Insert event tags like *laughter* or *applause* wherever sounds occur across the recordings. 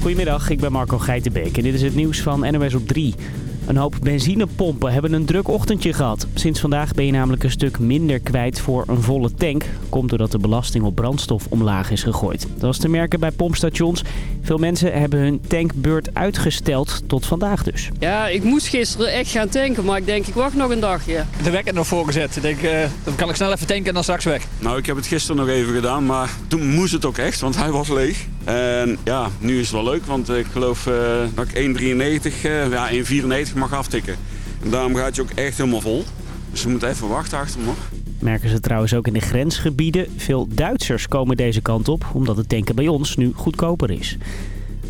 Goedemiddag, ik ben Marco Geitenbeek en dit is het nieuws van NOS op 3. Een hoop benzinepompen hebben een druk ochtendje gehad. Sinds vandaag ben je namelijk een stuk minder kwijt voor een volle tank. Komt doordat de belasting op brandstof omlaag is gegooid. Dat was te merken bij pompstations. Veel mensen hebben hun tankbeurt uitgesteld tot vandaag dus. Ja, ik moest gisteren echt gaan tanken, maar ik denk ik wacht nog een dagje. De wekker nog voorgezet. Ik denk, uh, dan kan ik snel even tanken en dan straks weg. Nou, ik heb het gisteren nog even gedaan, maar toen moest het ook echt, want hij was leeg. En ja, nu is het wel leuk, want ik geloof uh, dat ik 1,93, uh, ja 1,94 mag aftikken. En daarom gaat je ook echt helemaal vol. Dus we moeten even wachten achter me. Merken ze trouwens ook in de grensgebieden. Veel Duitsers komen deze kant op, omdat het tanken bij ons nu goedkoper is.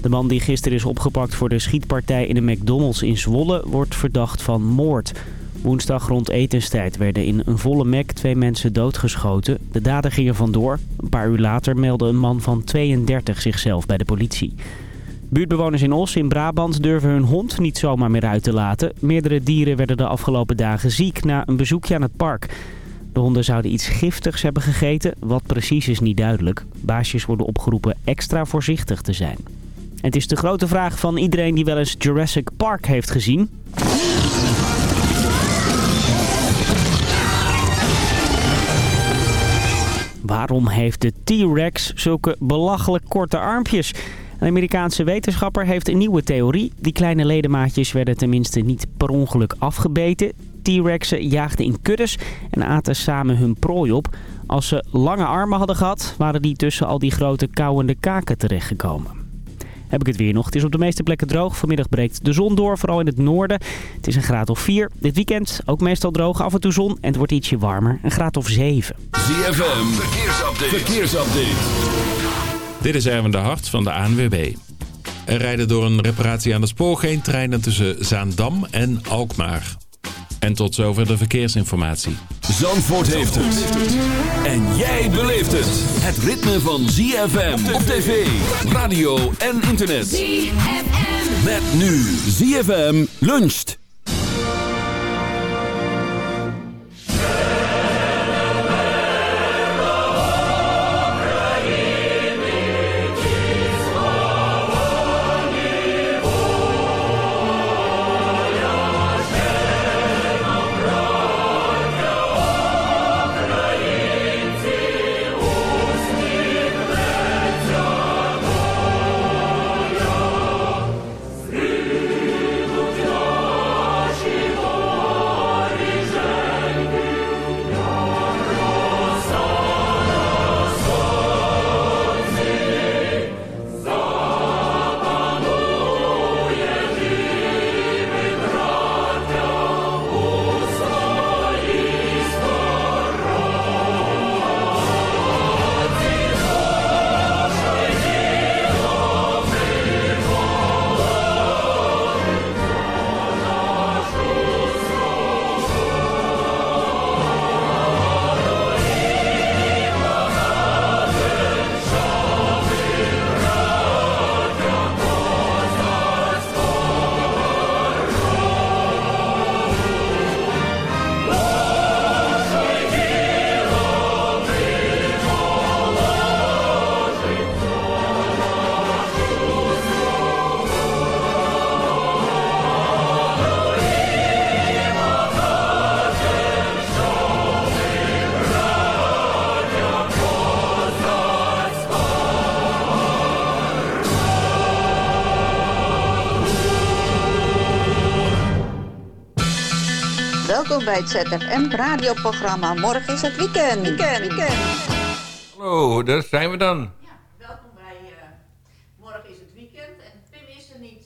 De man die gisteren is opgepakt voor de schietpartij in de McDonald's in Zwolle wordt verdacht van moord. Woensdag rond etenstijd werden in een volle Mac twee mensen doodgeschoten. De dader ging er vandoor. Een paar uur later meldde een man van 32 zichzelf bij de politie. Buurtbewoners in Os in Brabant durven hun hond niet zomaar meer uit te laten. Meerdere dieren werden de afgelopen dagen ziek na een bezoekje aan het park. De honden zouden iets giftigs hebben gegeten. Wat precies is niet duidelijk. Baasjes worden opgeroepen extra voorzichtig te zijn. Het is de grote vraag van iedereen die wel eens Jurassic Park heeft gezien. Waarom heeft de T-Rex zulke belachelijk korte armpjes? Een Amerikaanse wetenschapper heeft een nieuwe theorie. Die kleine ledemaatjes werden tenminste niet per ongeluk afgebeten. T-Rexen jaagden in kuddes en aten samen hun prooi op. Als ze lange armen hadden gehad, waren die tussen al die grote kauwende kaken terechtgekomen. Heb ik het weer nog. Het is op de meeste plekken droog. Vanmiddag breekt de zon door, vooral in het noorden. Het is een graad of 4. Dit weekend ook meestal droog, af en toe zon. En het wordt ietsje warmer, een graad of 7. ZFM, verkeersupdate. verkeersupdate. Dit is Erwin de Hart van de ANWB. Er rijden door een reparatie aan de spoor geen treinen tussen Zaandam en Alkmaar. En tot zover de verkeersinformatie. Zandvoort heeft het. En jij beleeft het. Het ritme van ZFM op tv, radio en internet. ZFM. Met nu ZFM luncht. Bij het ZFM radioprogramma. Morgen is het weekend. weekend, weekend. Hallo, daar zijn we dan. Ja, welkom bij uh, Morgen is het weekend. En Pim is er niet.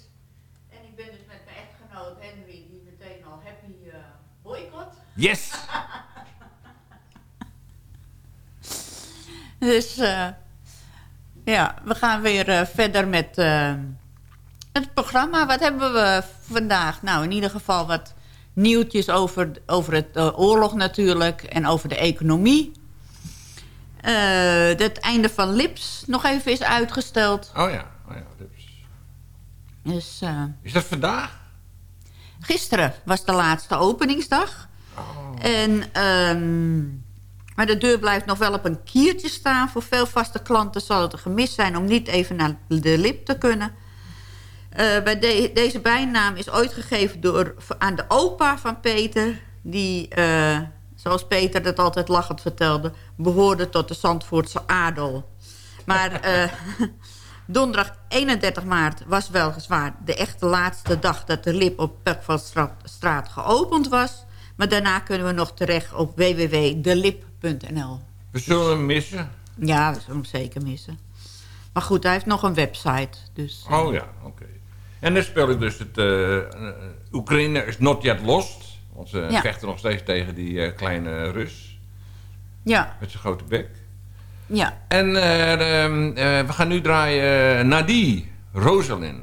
En ik ben dus met mijn echtgenoot Henry, die meteen al happy uh, boycott. Yes! *laughs* dus uh, ja, we gaan weer verder met het programma. Wat hebben we vandaag? Nou, in ieder geval wat nieuwtjes over, over het uh, oorlog natuurlijk en over de economie. Uh, het einde van Lips nog even is uitgesteld. Oh ja, oh ja Lips. Dus, uh, is dat vandaag? Gisteren was de laatste openingsdag. Oh. En, um, maar de deur blijft nog wel op een kiertje staan. Voor veel vaste klanten zal het een gemis zijn om niet even naar de lip te kunnen. Eh, bij de- deze bijnaam is ooit gegeven door, aan de opa van Peter... die, eh, zoals Peter dat altijd lachend vertelde... behoorde tot de Zandvoortse adel. Maar *laughs* eh, *laughs* donderdag 31 maart was weliswaar de echte laatste dag... dat de lip op Pekveldstraat geopend was. Maar daarna kunnen we nog terecht op www.delip.nl. We zullen hem missen. Ja, we zullen hem zeker missen. Maar goed, hij heeft nog een website. Dus, Oh ja, oké. En dan speel ik dus het... eh, Oekraïne is not yet lost. Want ze Ja. vechten nog steeds tegen die eh, kleine Rus. Ja, Met zijn grote bek. ja. En eh, ehm, eh, we gaan nu draaien Nadie, Rosalind.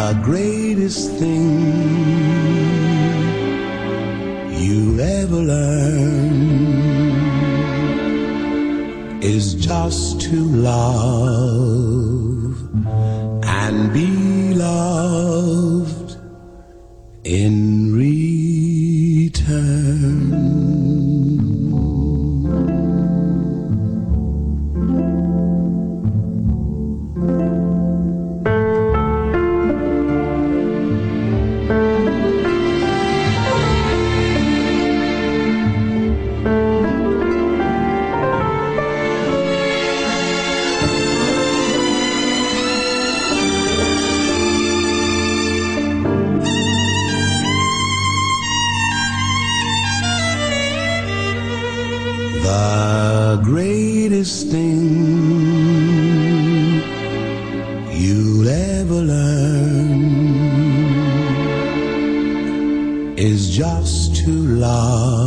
The greatest thing you ever learn is just to love The greatest thing you'll ever learn is just to love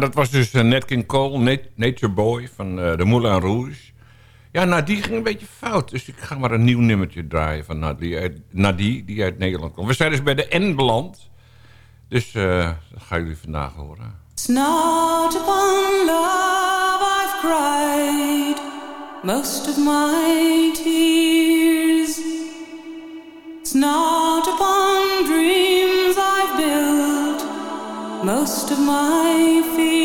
Dat was dus uh, Nat King Cole, Nat Nature Boy van uh, de Moulin Rouge. Ja, nou, die ging een beetje fout. Dus ik ga maar een nieuw nummertje draaien van Nadie, Nadie die uit Nederland komt. We zijn dus bij de N beland. Dus uh, dat gaan jullie vandaag horen. It's not upon love I've cried most of my tears. It's not upon most of my fears.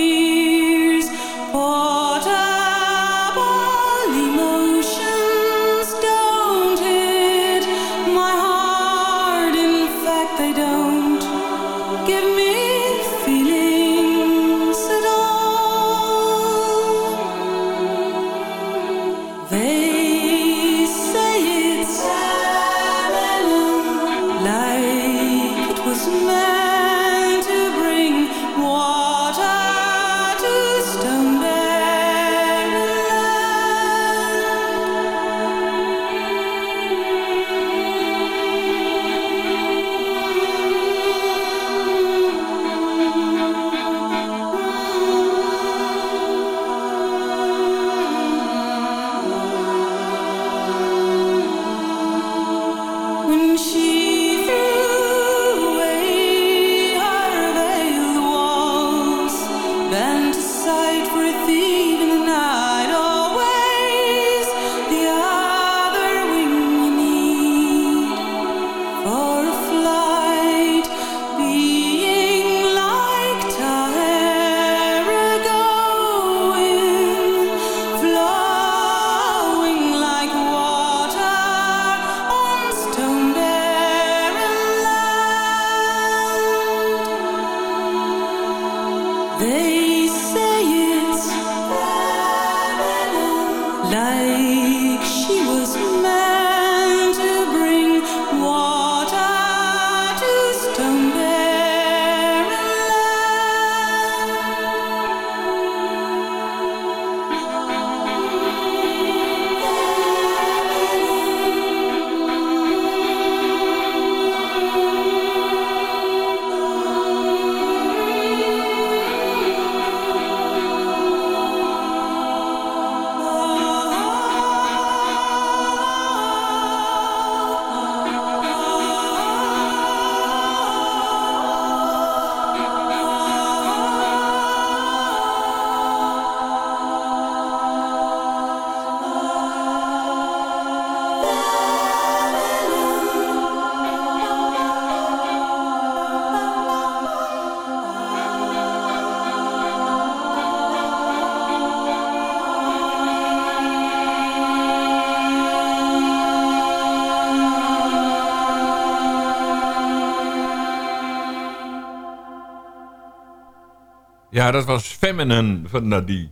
Ja, dat was Feminine van Nadie.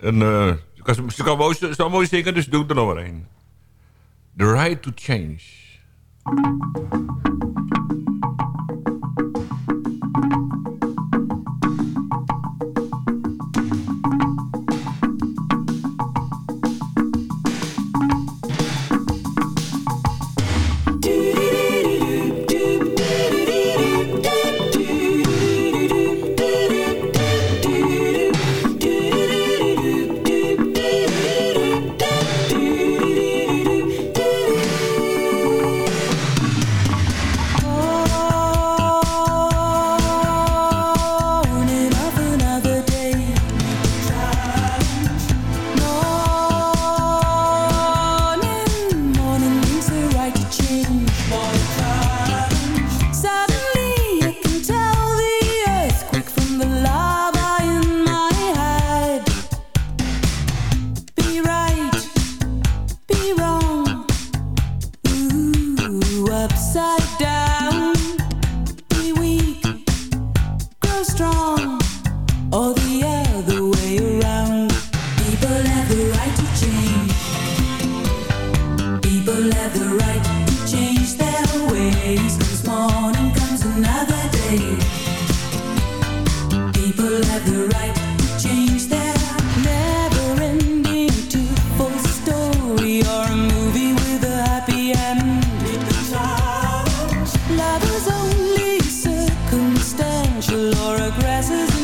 En uh, ze kan, ze kan mooi, mooi zingen, dus doe er nog maar één. The Right to Change.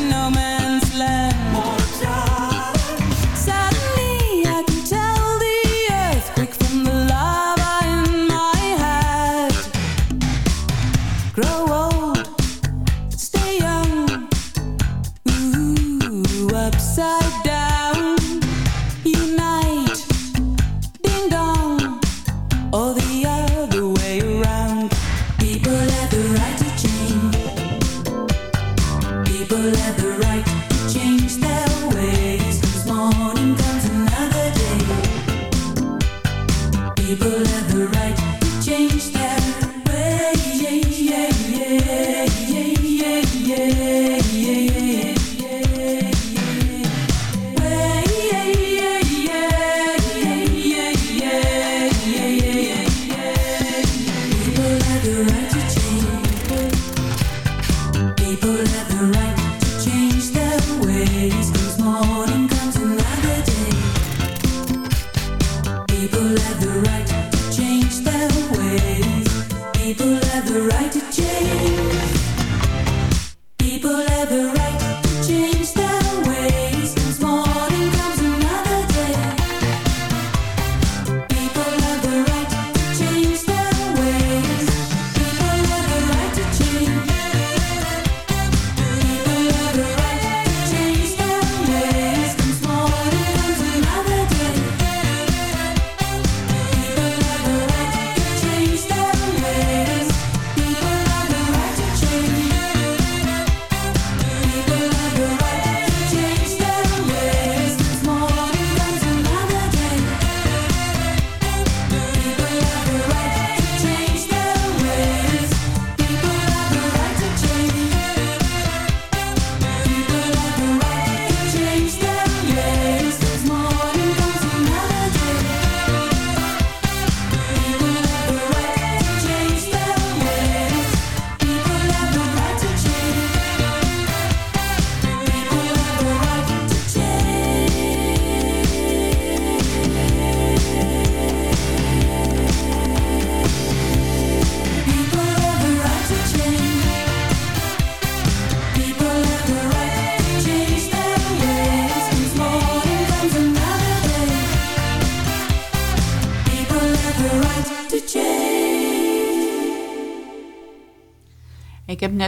no matter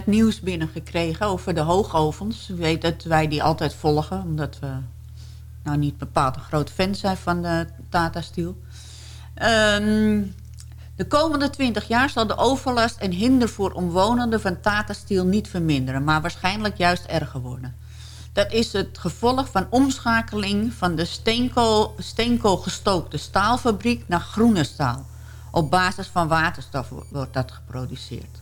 nieuws binnengekregen over de hoogovens. U weet dat wij die altijd volgen, omdat we nou niet bepaald een groot fan zijn van de Tata Steel. Ehm, de komende 20 jaar zal de overlast en hinder voor omwonenden van Tata Steel niet verminderen, maar waarschijnlijk juist erger worden. Dat is het gevolg van omschakeling van de steenkool, steenkoolgestookte staalfabriek naar groene staal. Op basis van waterstof wo- wordt dat geproduceerd.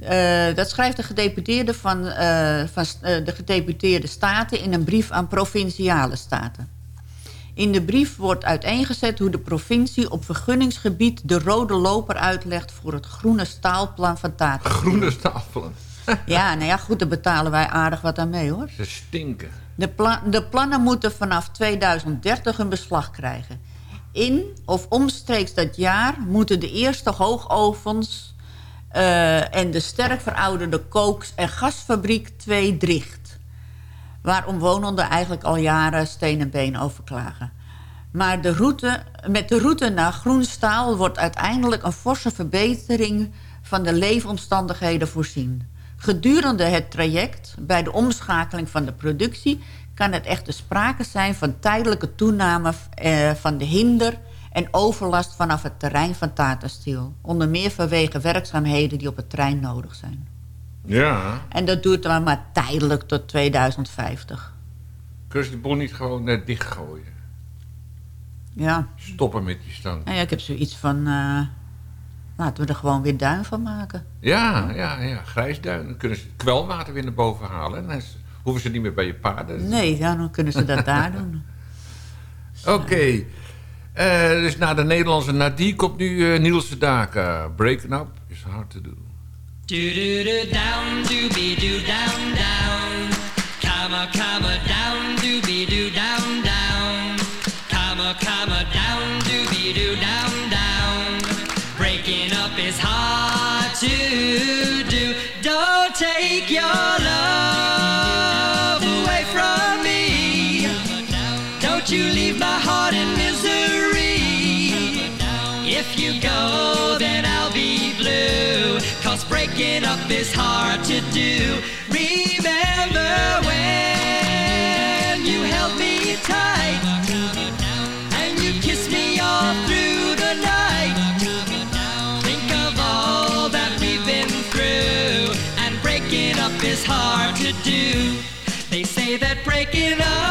Eh, dat schrijft de gedeputeerde van, eh, van eh, de gedeputeerde staten in een brief aan provinciale staten. In de brief wordt uiteengezet hoe de provincie op vergunningsgebied de rode loper uitlegt voor het groene staalplan van Tata. Groene stapelen. *laughs* Ja, nou ja, goed, daar betalen wij aardig wat aan mee hoor. Ze stinken. De, pla- de plannen moeten vanaf 2030 een beslag krijgen. In of omstreeks dat jaar moeten de eerste hoogovens... eh, en de sterk verouderde kooks- en gasfabriek 2 dicht. Waar omwonenden eigenlijk al jaren steen en been over klagen. Maar de route, met de route naar groen staal wordt uiteindelijk een forse verbetering van de leefomstandigheden voorzien. Gedurende het traject, bij de omschakeling van de productie, kan het echter sprake zijn van tijdelijke toename eh, van de hinder en overlast vanaf het terrein van Tata Steel. Onder meer vanwege werkzaamheden die op het terrein nodig zijn. Ja. En dat duurt dan maar tijdelijk tot 2050. Kun je de boel niet gewoon net dichtgooien? Ja, Stoppen met die stank. nou ja ik heb zoiets van... eh, laten we er gewoon weer duin van maken. Ja, ja, ja. Grijsduin. Dan kunnen ze het kwelwater weer naar boven halen. En dan hoeven ze niet meer bij je paarden. Nee, ja, dan kunnen ze dat daar *laughs* doen. Oké. Eh, dus na de Nederlandse Nadie komt nu eh, Niels Daka. Breaking up is hard to do. Do do do down, doobie doo down down. Comma comma down, doobie doo down down. Comma comma down, doobie doo down down. Breaking up is hard to do. Don't take your that breaking up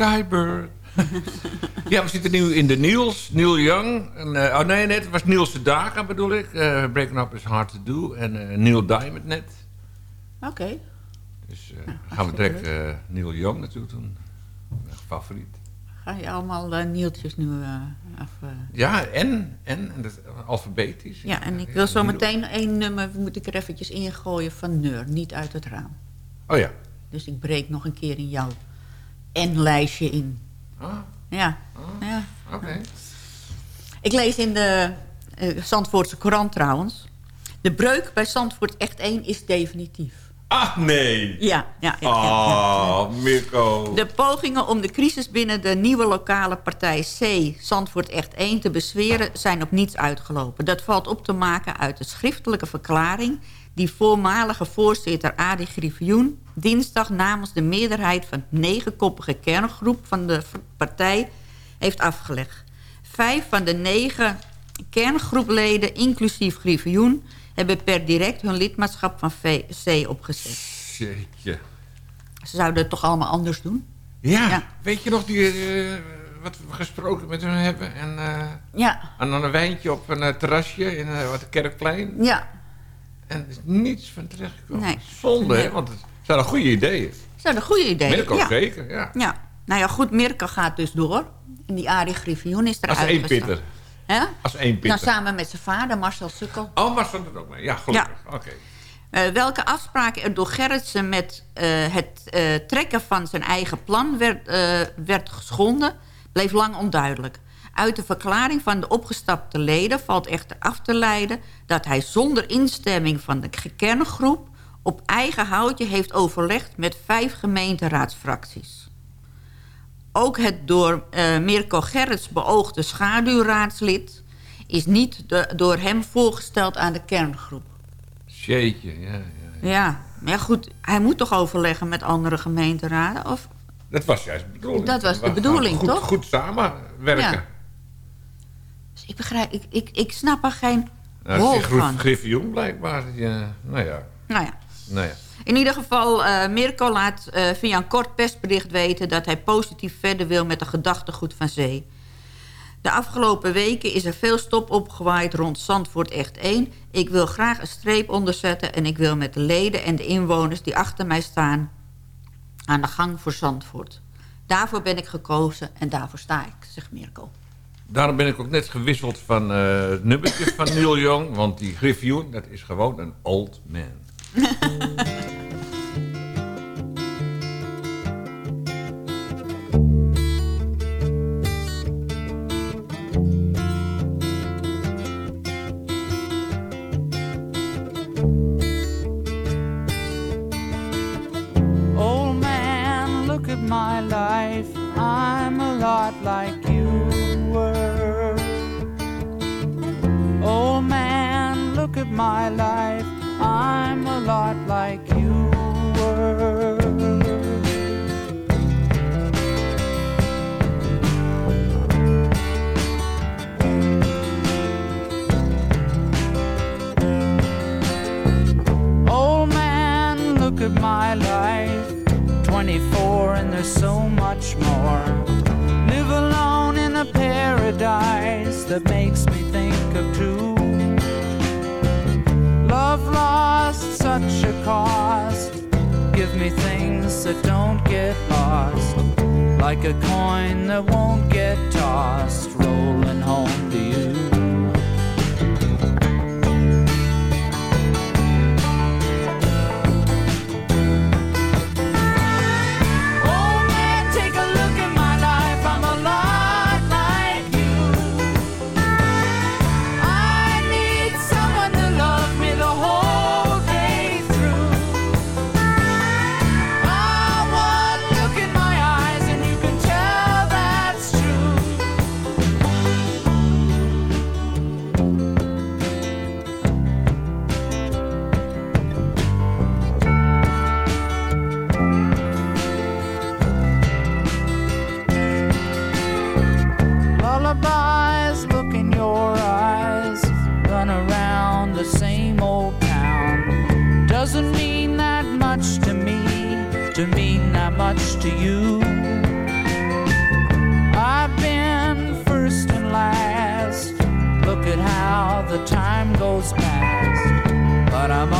Skybird. ja, we zitten nu in de Niels, Neil Young. En, eh, oh nee, net, het was Niels de Dagen bedoel ik. Eh Breaking Up is Hard to Do. En eh, Neil Diamond net. Oké. Dus eh, gaan we direct Neil Young natuurlijk doen. Mijn favoriet. Ga je allemaal nieltjes nu af... Ja, en, en, en dat, is alfabetisch. Ja, en ik wil zo meteen één nummer, moet ik er eventjes ingooien van Neur, niet uit het raam. Oh ja. Dus ik breek nog een keer in jouw N-lijstje in. Ah, Ja, ja. oké. Ik lees in de eh, Zandvoortse Courant trouwens. De breuk bij Zandvoort echt 1 is definitief. Ah, nee. Ja, ja, ja. ja. Ah, Mirko. De pogingen om de crisis binnen de nieuwe lokale partij C... Zandvoort Echt 1 te bezweren zijn op niets uitgelopen. Dat valt op te maken uit de schriftelijke verklaring... die voormalige voorzitter Adi Griffioen... dinsdag namens de meerderheid van het negenkoppige kerngroep... van de partij heeft afgelegd. Vijf van de negen kerngroepleden, inclusief Griffioen... hebben per direct hun lidmaatschap van VC opgezet. Jeetje. Ze zouden het toch allemaal anders doen? Ja, Ja. weet je nog die, eh, wat we gesproken met hun hebben? En, eh, Ja, en dan een wijntje op een eh, terrasje in eh, wat Kerkplein. ja. En er is niets van terechtgekomen. Nee. Zonde? Nee. Want het zijn een goede ideeën. Dat is een goede idee. Mirko ja. zeker, ja. Ja. Nou ja, goed, Mirko gaat dus door. En die Arie Griffioen is Als eruit één gestapt. pitter. Hè? Als één Nou, pitter. samen met zijn vader, Marcel Sukkel. Oh, stond er ook mee. Ja, gelukkig. Oké. Eh, welke afspraken er door Gerritsen met eh, het eh, trekken van zijn eigen plan werd, werd geschonden, bleef lang onduidelijk. Uit de verklaring van de opgestapte leden valt echter af te leiden dat hij zonder instemming van de kerngroep op eigen houtje heeft overlegd met vijf gemeenteraadsfracties. Ook het door eh, Mirko Gerrits beoogde schaduwraadslid is niet de- door hem voorgesteld aan de kerngroep. Jeetje, ja, ja. Ja, maar ja, goed, hij moet toch overleggen met andere gemeenteraden? Of, Dat was juist de bedoeling. Dat was de bedoeling, goed, toch? Goed samenwerken. Ja. Dus ik begrijp, ik, ik, ik snap er geen Nou, Griff- van. Griffioen blijkbaar. Die, eh, nou ja, Nou ja, nou ja. in ieder geval, eh, Mirko laat eh, via een kort persbericht weten... dat hij positief verder wil met de gedachtegoed van zee. De afgelopen weken is er veel stop opgewaaid rond Zandvoort Echt 1. Ik wil graag een streep onderzetten... en ik wil met de leden en de inwoners die achter mij staan... aan de gang voor Zandvoort. Daarvoor ben ik gekozen en daarvoor sta ik, zegt Mirko. Daarom ben ik ook net gewisseld van eh, het nummertje van *coughs* Neil Young. Want die Griffioen, dat is gewoon een old man. Old man, look at my life. I'm a lot like look at my life. I'm a lot like you were. Old man, look at my life. 24 and there's so much more. Live alone in a paradise that makes me think of two. Such a cost. Give me things that don't get lost. Like a coin that won't get tossed. Rolling home to you. To you. I've been first and last. Look at how the time goes past. But I'm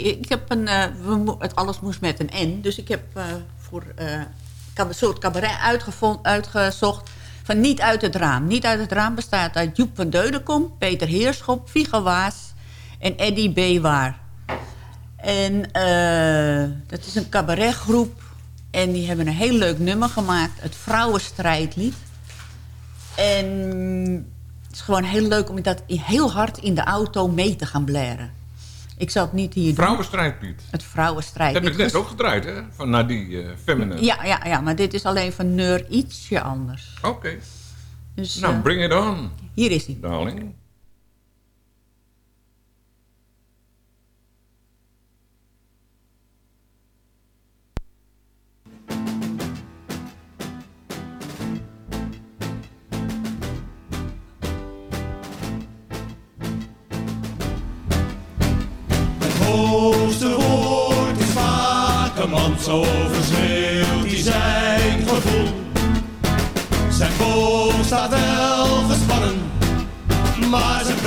Ik heb een. eh, het alles moest met een N. Dus ik heb eh, voor cab- een soort cabaret uitgezocht. Van Niet uit het raam. Niet uit het raam bestaat uit Joep van Deudekom, Peter Heerschop, Vigo Waas en Eddie Bewaar. En dat is een cabaretgroep. En die hebben een heel leuk nummer gemaakt. Het Vrouwenstrijdlied. En het is gewoon heel leuk om dat heel hard in de auto mee te gaan blaren. Ik zal het niet hier doen. Vrouwenstrijdlied. Het vrouwenstrijdlied. Dat heb ik net ook gedraaid, hè? Van Nadie, eh Feminine. Ja, ja, ja, maar dit is alleen van Neur ietsje anders. Oké. Dus, Nou, eh, bring it on. Hier is hij. Darling. Zo overschreeuwt hij zijn gevoel. Zijn boog staat wel gespannen, maar zijn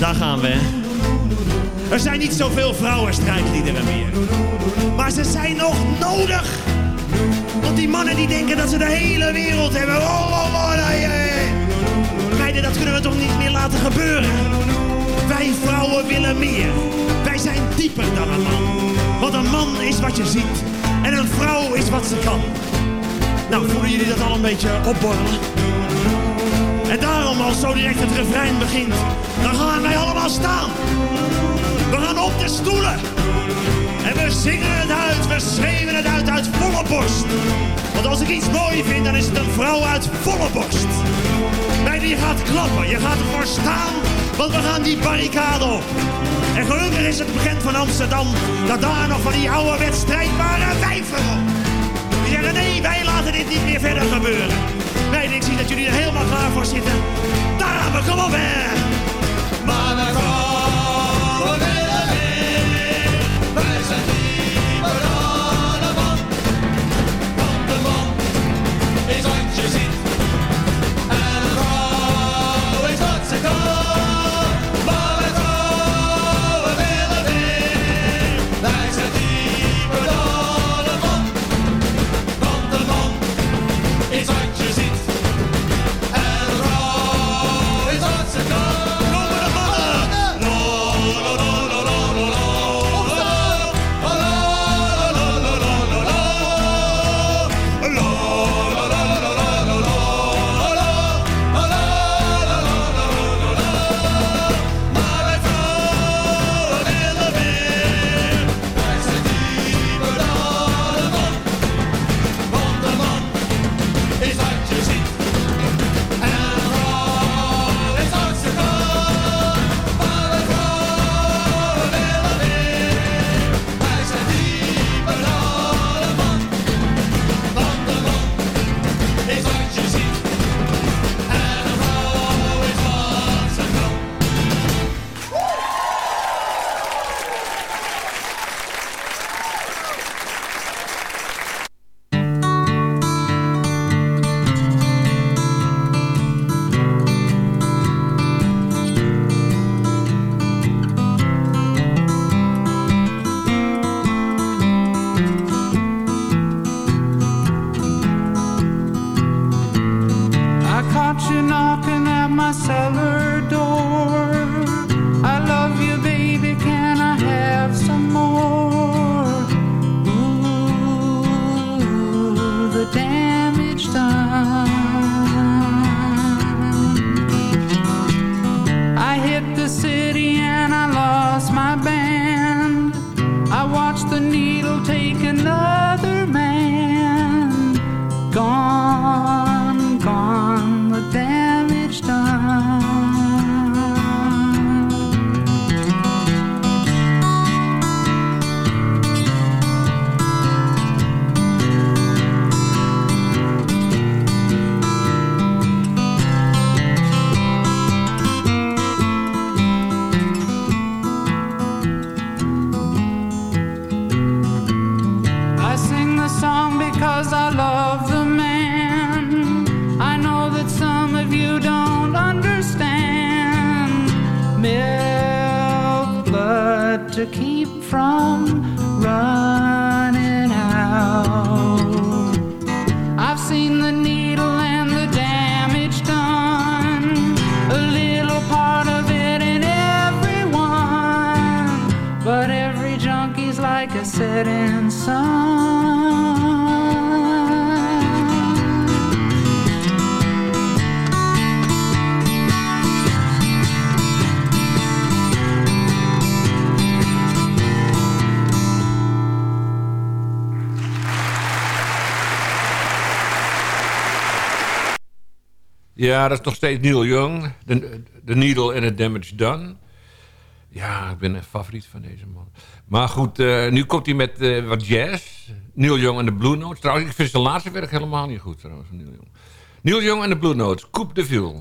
daar gaan we. Er zijn niet zoveel vrouwenstrijdliederen meer. Maar ze zijn nog nodig. Want die mannen die denken dat ze de hele wereld hebben. Oh, oh, oh, nee, nee. Meiden, dat kunnen we toch niet meer laten gebeuren. Wij vrouwen willen meer. Wij zijn dieper dan een man. Want een man is wat je ziet. En een vrouw is wat ze kan. Nou, voelen jullie dat al een beetje opborrelen? En daarom, als zo direct het refrein begint, dan gaan wij allemaal staan. We gaan op de stoelen. En we zingen het uit, we schreeuwen het uit uit volle borst. Want als ik iets mooi vind, dan is het een vrouw uit volle borst. Nee, je gaat klappen, je gaat ervoor staan, want we gaan die barricade op. En gelukkig is het bekend van Amsterdam dat daar nog van die oude wedstrijdbare wijven op. Die zeggen nee, wij laten dit niet meer verder gebeuren. Nee, ik zie dat jullie er helemaal klaar voor zitten. Daar gaan we, kom op. my cellar Dat is nog steeds Neil Young. De, Needle and the Damage Done. Ja, ik ben een favoriet van deze man. Maar goed, eh, nu komt hij met eh, wat jazz. Neil Young en de Blue Notes. Trouwens, ik vind zijn laatste werk helemaal niet goed trouwens. Neil Young. Neil Young en de Blue Notes. Coupe de Ville.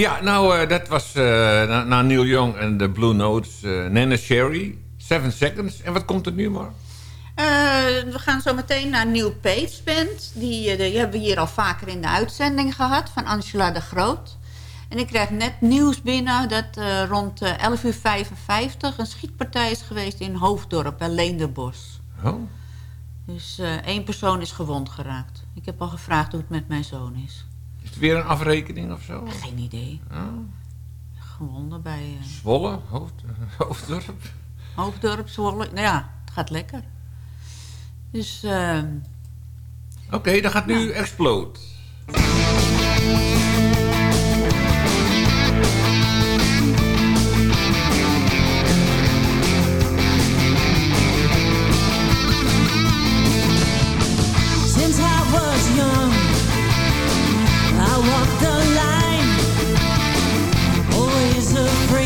Ja, nou, eh, dat was eh na, na Neil Young en de Blue Notes. eh Nana Sherry, Seven Seconds. En wat komt er nu maar? We gaan zo meteen naar Neil Page Band. Die, die hebben we hier al vaker in de uitzending gehad. Van Angela de Groot. En ik krijg net nieuws binnen dat rond eh, 11.55 uur 55 een schietpartij is geweest in Hoofddorp bij Leenderbos. Oh. Dus één persoon is gewond geraakt. Ik heb al gevraagd hoe het met mijn zoon is. Is het weer een afrekening of zo? Geen idee. Oh. Gewonden bij eh, Zwolle, hoofd, *laughs* Hoofddorp. Hoofddorp, Zwolle. Nou ja, het gaat lekker. Dus... ehm, Oké, dan gaat nu Explode. Since I was young, I walked the line, always afraid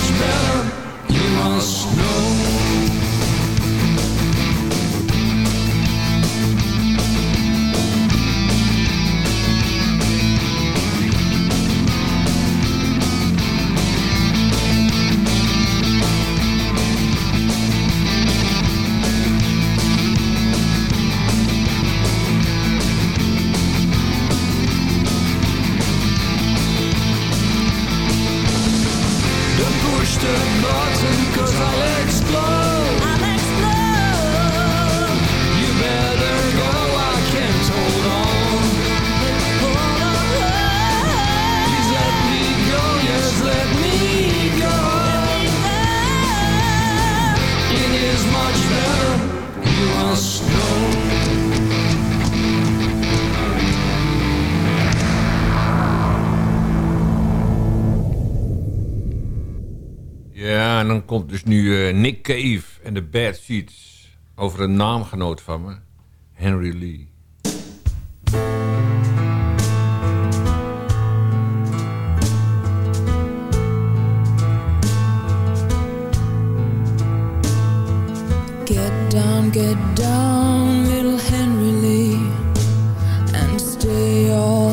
much better. You must know. komt dus nu eh, Nick Cave en de Bad Seeds over een naamgenoot van me, Henry Lee. Get down, get down, little Henry Lee, and stay all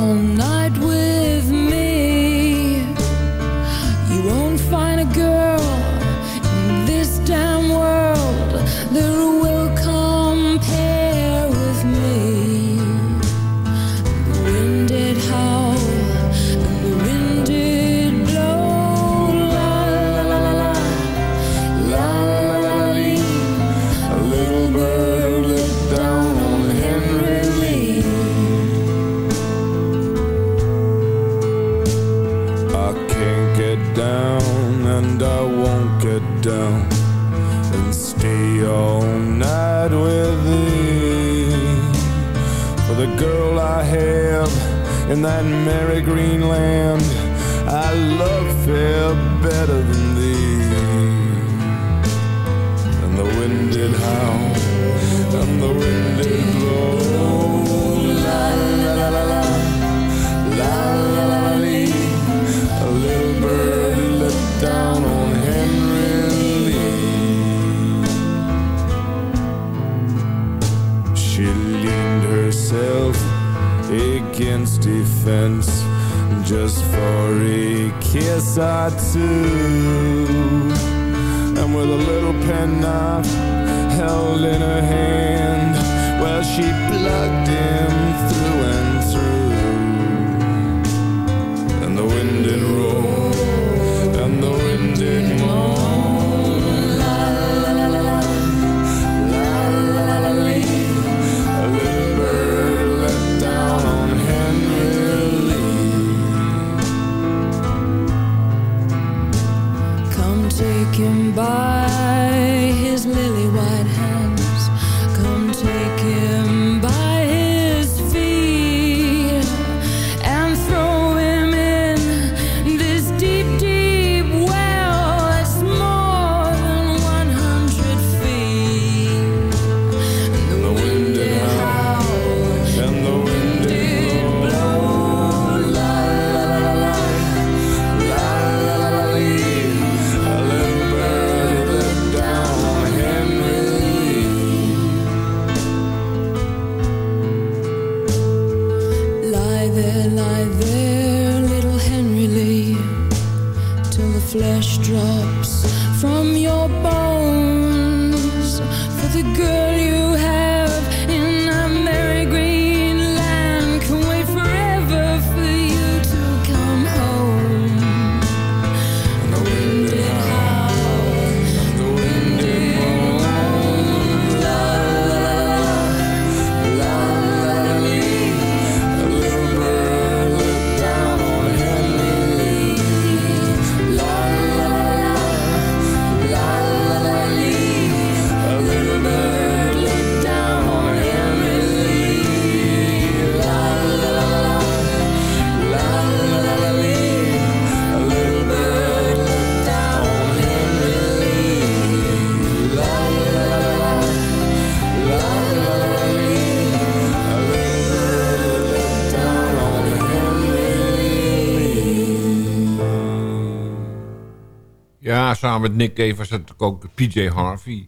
samen met Nick Cave was dat ook PJ Harvey.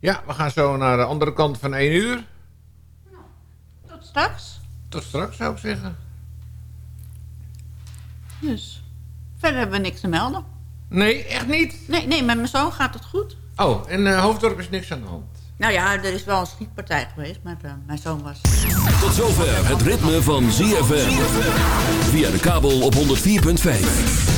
Ja, we gaan zo naar de andere kant van één uur. Nou, tot straks. Tot straks zou ik zeggen. Dus, verder hebben we niks te melden. Nee, echt niet? Nee, nee met mijn zoon gaat het goed. Oh, en uh, Hoofddorp is niks aan de hand. Nou ja, er is wel een schietpartij geweest, maar eh, mijn zoon was... Tot zover het ritme van ZFM. Via de kabel op 104.5.